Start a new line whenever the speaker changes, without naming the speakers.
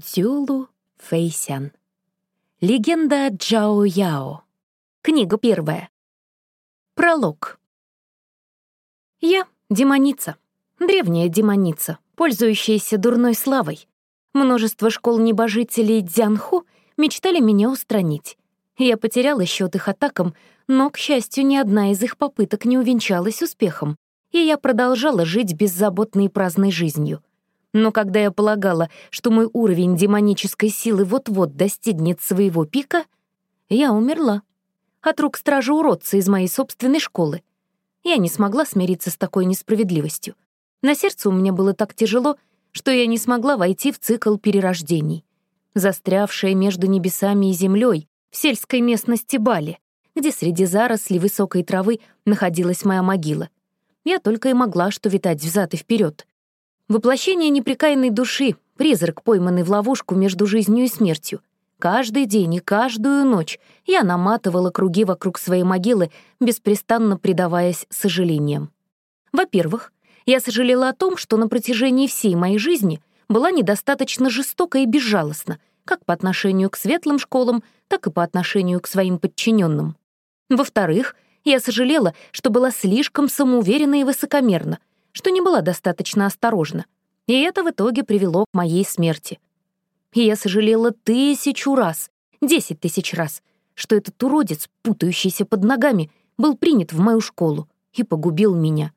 Дзюлу Фэйсян. Легенда Джао Яо. Книга первая. Пролог. Я — демоница. Древняя демоница, пользующаяся дурной славой. Множество школ небожителей Дзянху мечтали меня устранить. Я потеряла счет их атакам, но, к счастью, ни одна из их попыток не увенчалась успехом, и я продолжала жить беззаботной и праздной жизнью — но когда я полагала, что мой уровень демонической силы вот-вот достигнет своего пика, я умерла. От рук стража-уродца из моей собственной школы. Я не смогла смириться с такой несправедливостью. На сердце у меня было так тяжело, что я не смогла войти в цикл перерождений. Застрявшая между небесами и землей в сельской местности Бали, где среди зарослей высокой травы находилась моя могила. Я только и могла что витать взад и вперед, Воплощение непрекаянной души, призрак, пойманный в ловушку между жизнью и смертью. Каждый день и каждую ночь я наматывала круги вокруг своей могилы, беспрестанно предаваясь сожалениям. Во-первых, я сожалела о том, что на протяжении всей моей жизни была недостаточно жестока и безжалостна, как по отношению к светлым школам, так и по отношению к своим подчиненным. Во-вторых, я сожалела, что была слишком самоуверена и высокомерна — что не была достаточно осторожна, и это в итоге привело к моей смерти. И я сожалела тысячу раз, десять тысяч раз, что этот уродец, путающийся под ногами, был принят в мою школу и погубил меня.